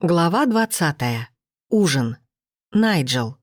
Глава 20. Ужин. Найджел.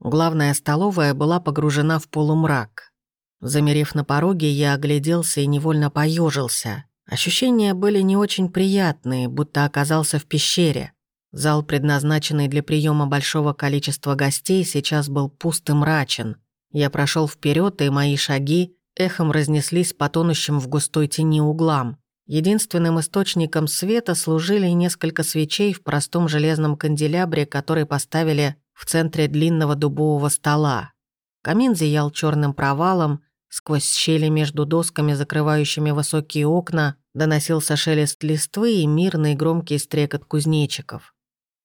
Главная столовая была погружена в полумрак. Замерев на пороге, я огляделся и невольно поежился. Ощущения были не очень приятные, будто оказался в пещере. Зал, предназначенный для приема большого количества гостей, сейчас был пуст и мрачен. Я прошел вперед, и мои шаги эхом разнеслись по тонущим в густой тени углам. Единственным источником света служили несколько свечей в простом железном канделябре, который поставили в центре длинного дубового стола. Камин зиял черным провалом, сквозь щели между досками, закрывающими высокие окна, доносился шелест листвы и мирный громкий стрекот кузнечиков.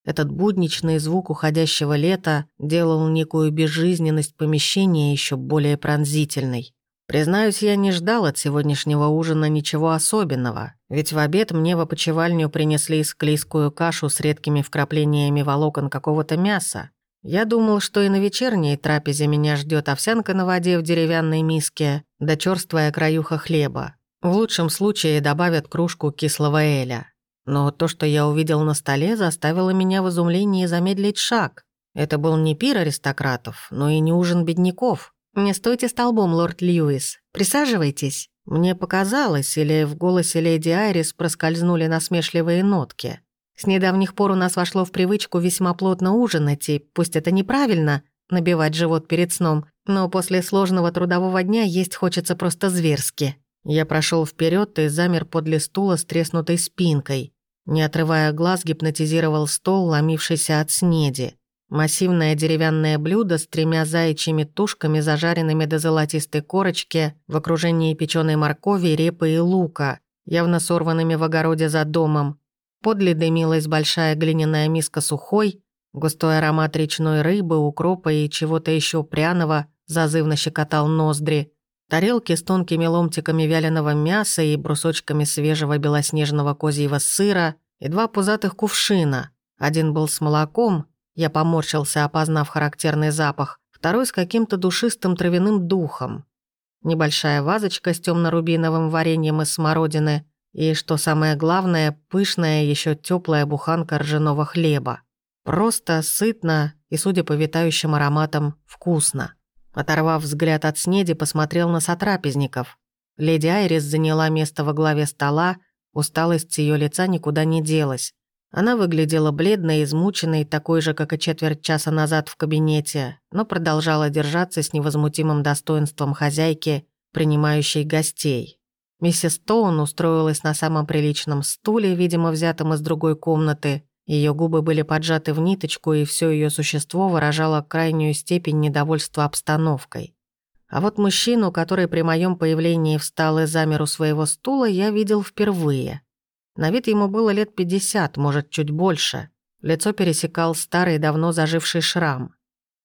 Этот будничный звук уходящего лета делал некую безжизненность помещения еще более пронзительной. Признаюсь, я не ждал от сегодняшнего ужина ничего особенного, ведь в обед мне в опочивальню принесли склизкую кашу с редкими вкраплениями волокон какого-то мяса. Я думал, что и на вечерней трапезе меня ждет овсянка на воде в деревянной миске, да чёрствая краюха хлеба. В лучшем случае добавят кружку кислого эля. Но то, что я увидел на столе, заставило меня в изумлении замедлить шаг. Это был не пир аристократов, но и не ужин бедняков. «Не стойте столбом, лорд Льюис. Присаживайтесь». Мне показалось, или в голосе леди Айрис проскользнули насмешливые нотки. С недавних пор у нас вошло в привычку весьма плотно ужинать, и пусть это неправильно, набивать живот перед сном, но после сложного трудового дня есть хочется просто зверски. Я прошел вперед и замер подле стула с треснутой спинкой. Не отрывая глаз, гипнотизировал стол, ломившийся от снеди. Массивное деревянное блюдо с тремя заячьими тушками, зажаренными до золотистой корочки, в окружении печеной моркови, репы и лука, явно сорванными в огороде за домом. Подле дымилась большая глиняная миска сухой, густой аромат речной рыбы, укропа и чего-то еще пряного зазывно щекотал ноздри. Тарелки с тонкими ломтиками вяленого мяса и брусочками свежего белоснежного козьего сыра и два пузатых кувшина. Один был с молоком, я поморщился, опознав характерный запах. Второй с каким-то душистым травяным духом. Небольшая вазочка с темно-рубиновым вареньем из смородины. И, что самое главное, пышная, еще теплая буханка ржаного хлеба. Просто, сытно и, судя по витающим ароматам, вкусно. Оторвав взгляд от снеди, посмотрел на сотрапезников. Леди Айрис заняла место во главе стола, усталость ее лица никуда не делась. Она выглядела бледной, измученной, такой же, как и четверть часа назад в кабинете, но продолжала держаться с невозмутимым достоинством хозяйки, принимающей гостей. Миссис Стоун устроилась на самом приличном стуле, видимо, взятом из другой комнаты. Ее губы были поджаты в ниточку, и все ее существо выражало крайнюю степень недовольства обстановкой. А вот мужчину, который при моем появлении встал и замер у своего стула, я видел впервые. На вид ему было лет пятьдесят, может, чуть больше. Лицо пересекал старый, давно заживший шрам.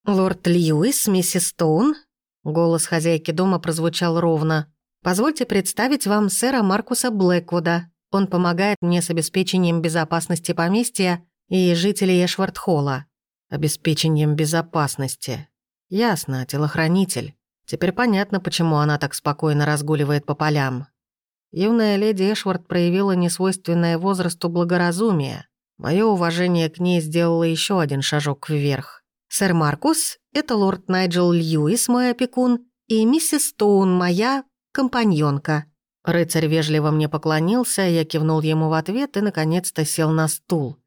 «Лорд Льюис, миссис Стоун?» Голос хозяйки дома прозвучал ровно. «Позвольте представить вам сэра Маркуса Блэквуда. Он помогает мне с обеспечением безопасности поместья и жителей Эшвард-Холла». «Обеспечением безопасности». «Ясно, телохранитель. Теперь понятно, почему она так спокойно разгуливает по полям. Юная леди Эшвард проявила несвойственное возрасту благоразумие. Мое уважение к ней сделало еще один шажок вверх. «Сэр Маркус, это лорд Найджел Льюис, мой опекун, и миссис Стоун, моя компаньонка». Рыцарь вежливо мне поклонился, я кивнул ему в ответ и, наконец-то, сел на стул.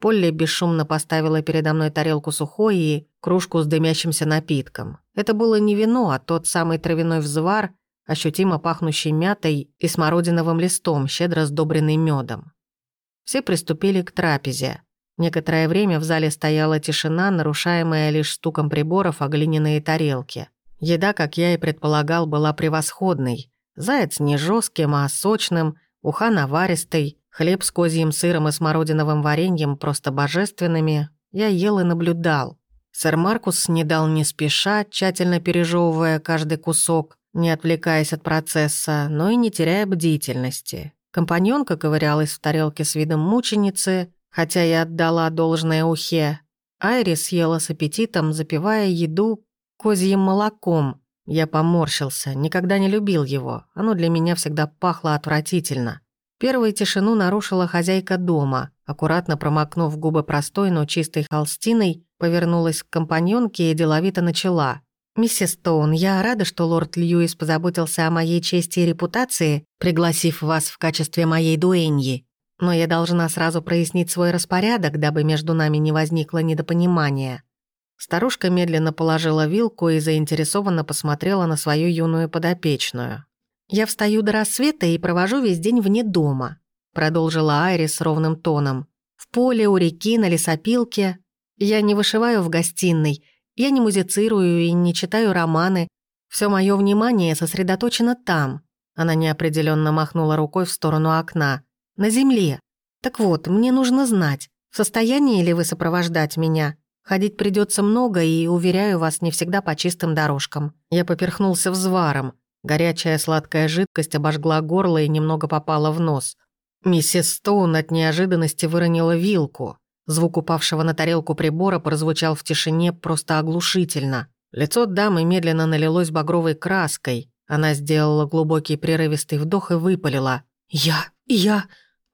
Полли бесшумно поставила передо мной тарелку сухой и кружку с дымящимся напитком. Это было не вино, а тот самый травяной взвар, ощутимо пахнущий мятой и смородиновым листом, щедро сдобренный медом. Все приступили к трапезе. Некоторое время в зале стояла тишина, нарушаемая лишь стуком приборов о глиняные тарелки. Еда, как я и предполагал, была превосходной. Заяц не жестким, а сочным, уха наваристой, хлеб с козьим сыром и смородиновым вареньем просто божественными. Я ел и наблюдал. Сэр Маркус не дал не спеша, тщательно пережевывая каждый кусок, не отвлекаясь от процесса, но и не теряя бдительности. Компаньонка ковырялась в тарелке с видом мученицы, хотя я отдала должное ухе. Айрис съела с аппетитом, запивая еду козьим молоком. Я поморщился, никогда не любил его. Оно для меня всегда пахло отвратительно. Первой тишину нарушила хозяйка дома. Аккуратно промокнув губы простой, но чистой холстиной, повернулась к компаньонке и деловито начала. «Миссис Стоун, я рада, что лорд Льюис позаботился о моей чести и репутации, пригласив вас в качестве моей дуэньи. Но я должна сразу прояснить свой распорядок, дабы между нами не возникло недопонимания». Старушка медленно положила вилку и заинтересованно посмотрела на свою юную подопечную. «Я встаю до рассвета и провожу весь день вне дома», продолжила Айрис ровным тоном. «В поле, у реки, на лесопилке. Я не вышиваю в гостиной, я не музицирую и не читаю романы. Все мое внимание сосредоточено там». Она неопределенно махнула рукой в сторону окна. «На земле. Так вот, мне нужно знать, в состоянии ли вы сопровождать меня? Ходить придется много, и, уверяю вас, не всегда по чистым дорожкам». Я поперхнулся взваром. Горячая сладкая жидкость обожгла горло и немного попала в нос. Миссис Стоун от неожиданности выронила вилку. Звук упавшего на тарелку прибора прозвучал в тишине просто оглушительно. Лицо дамы медленно налилось багровой краской. Она сделала глубокий прерывистый вдох и выпалила. «Я... я...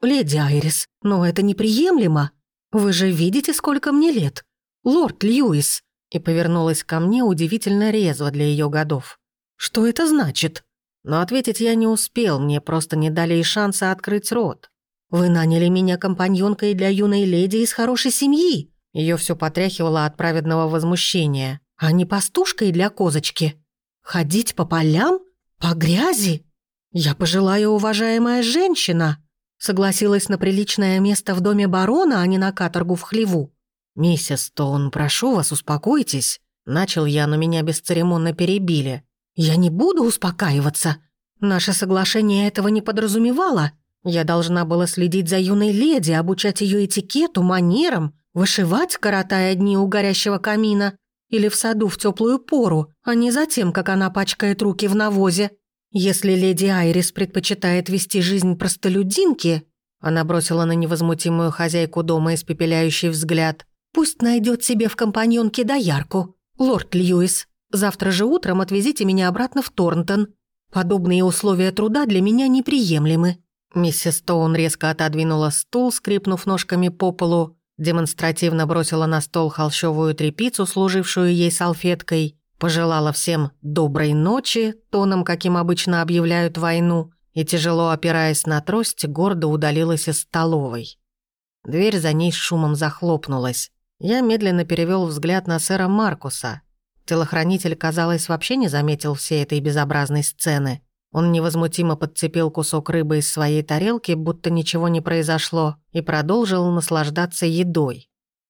леди Айрис, но это неприемлемо. Вы же видите, сколько мне лет. Лорд Льюис!» И повернулась ко мне удивительно резво для ее годов. Что это значит? Но ответить я не успел, мне просто не дали и шанса открыть рот. Вы наняли меня компаньонкой для юной леди из хорошей семьи. Ее все потряхивало от праведного возмущения. А не пастушкой для козочки. Ходить по полям? По грязи? Я пожилая уважаемая женщина. Согласилась на приличное место в доме барона, а не на каторгу в хлеву. «Миссис Стоун, прошу вас, успокойтесь». Начал я, но меня бесцеремонно перебили. «Я не буду успокаиваться. Наше соглашение этого не подразумевало. Я должна была следить за юной леди, обучать ее этикету, манерам, вышивать, коротая дни у горящего камина или в саду в теплую пору, а не за тем, как она пачкает руки в навозе. Если леди Айрис предпочитает вести жизнь простолюдинки, она бросила на невозмутимую хозяйку дома испепеляющий взгляд, пусть найдет себе в компаньонке доярку. Лорд Льюис, Завтра же утром отвезите меня обратно в Торнтон. Подобные условия труда для меня неприемлемы». Миссис Стоун резко отодвинула стул, скрипнув ножками по полу, демонстративно бросила на стол холщовую тряпицу, служившую ей салфеткой, пожелала всем «доброй ночи», тоном, каким обычно объявляют войну, и, тяжело опираясь на трость, гордо удалилась из столовой. Дверь за ней с шумом захлопнулась. Я медленно перевел взгляд на сэра Маркуса. Телохранитель, казалось, вообще не заметил всей этой безобразной сцены. Он невозмутимо подцепил кусок рыбы из своей тарелки, будто ничего не произошло, и продолжил наслаждаться едой.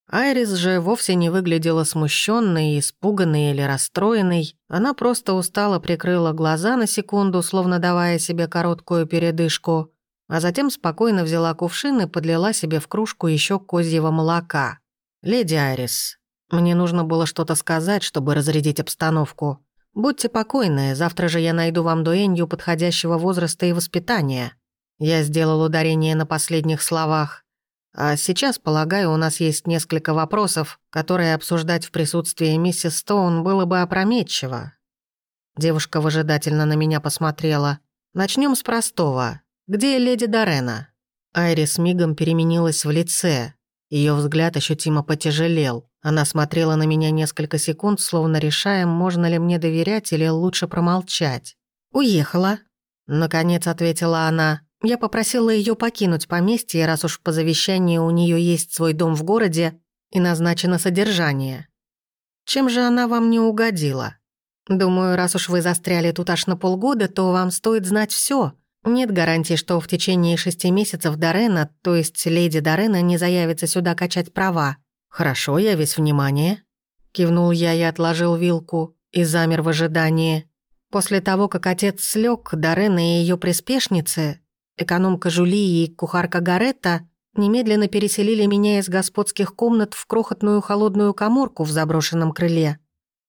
Айрис же вовсе не выглядела смущенной, испуганной или расстроенной. Она просто устало прикрыла глаза на секунду, словно давая себе короткую передышку, а затем спокойно взяла кувшин и подлила себе в кружку еще козьего молока. «Леди Айрис, мне нужно было что-то сказать, чтобы разрядить обстановку. Будьте покойны, завтра же я найду вам дуэнью подходящего возраста и воспитания. Я сделал ударение на последних словах. А сейчас, полагаю, у нас есть несколько вопросов, которые обсуждать в присутствии миссис Стоун было бы опрометчиво. Девушка выжидательно на меня посмотрела. Начнем с простого. Где леди Дорена? Айрис мигом переменилась в лице. Ее взгляд ощутимо потяжелел. Она смотрела на меня несколько секунд, словно решая, можно ли мне доверять или лучше промолчать. «Уехала», — наконец ответила она. «Я попросила ее покинуть поместье, раз уж по завещанию у нее есть свой дом в городе и назначено содержание. Чем же она вам не угодила? Думаю, раз уж вы застряли тут аж на полгода, то вам стоит знать все. Нет гарантии, что в течение шести месяцев Дорена, то есть леди Дорена, не заявится сюда качать права. «Хорошо, я весь внимание», — кивнул я и отложил вилку, и замер в ожидании. После того, как отец слег, Дорена и ее приспешницы, экономка Жули и кухарка Гаретта, немедленно переселили меня из господских комнат в крохотную холодную коморку в заброшенном крыле.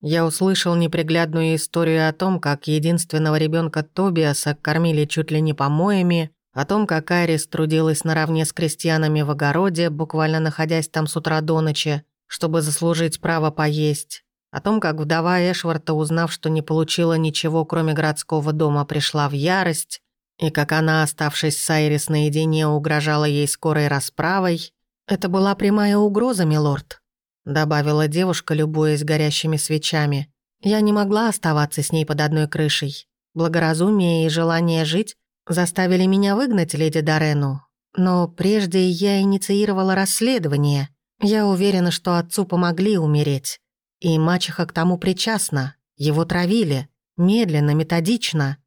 Я услышал неприглядную историю о том, как единственного ребенка Тобиаса кормили чуть ли не помоями, о том, как Айрис трудилась наравне с крестьянами в огороде, буквально находясь там с утра до ночи, чтобы заслужить право поесть. О том, как вдова Эшварта, узнав, что не получила ничего, кроме городского дома, пришла в ярость. и как она, оставшись с Айрис наедине, угрожала ей скорой расправой. «Это была прямая угроза, милорд», — добавила девушка, любуясь горящими свечами. «Я не могла оставаться с ней под одной крышей. Благоразумие и желание жить заставили меня выгнать леди Дорену. Но прежде я инициировала расследование. Я уверена, что отцу помогли умереть. И мачеха к тому причастна. Его травили. Медленно, методично.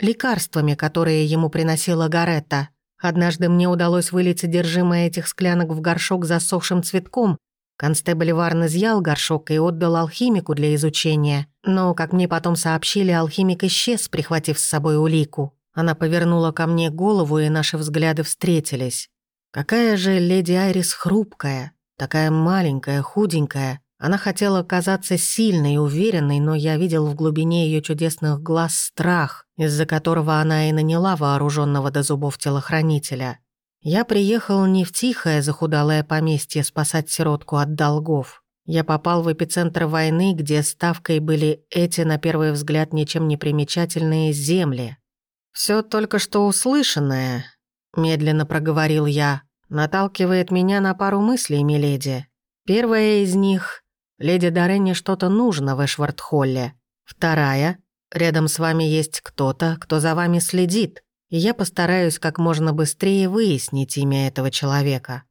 Лекарствами, которые ему приносила Гаретта. Однажды мне удалось вылить содержимое этих склянок в горшок с засохшим цветком. Констебль Варн изъял горшок и отдал алхимику для изучения. Но, как мне потом сообщили, алхимик исчез, прихватив с собой улику. Она повернула ко мне голову, и наши взгляды встретились. Какая же леди Айрис хрупкая, такая маленькая, худенькая. Она хотела казаться сильной и уверенной, но я видел в глубине ее чудесных глаз страх, из-за которого она и наняла вооруженного до зубов телохранителя. Я приехал не в тихое захудалое поместье спасать сиротку от долгов. Я попал в эпицентр войны, где ставкой были эти, на первый взгляд, ничем не примечательные земли. Все только что услышанное», — медленно проговорил я, «наталкивает меня на пару мыслей, миледи. Первая из них — леди Дорене что-то нужно в Эшвардхолле. Вторая — рядом с вами есть кто-то, кто за вами следит, и я постараюсь как можно быстрее выяснить имя этого человека».